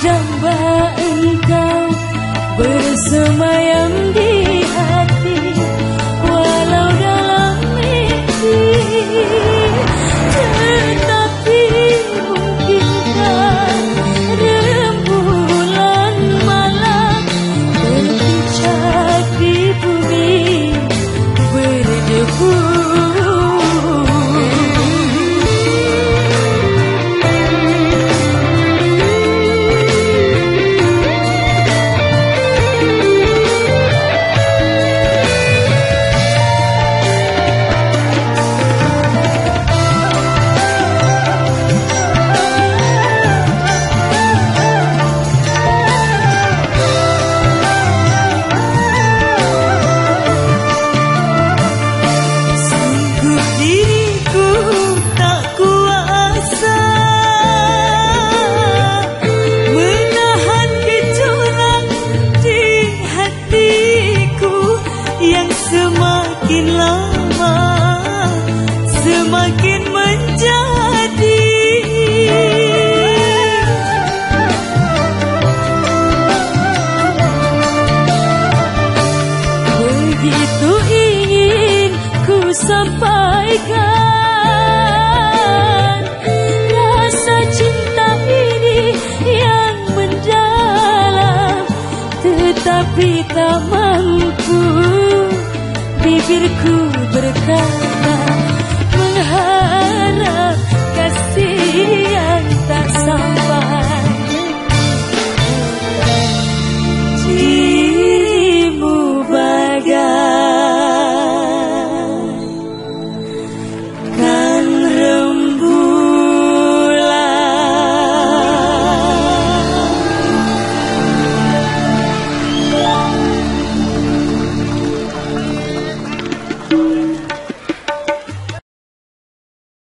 jumpa engkau bersemayam di. Sampaikan rasa cinta ini yang mendalam tetapi tak mampu. Bibirku berkata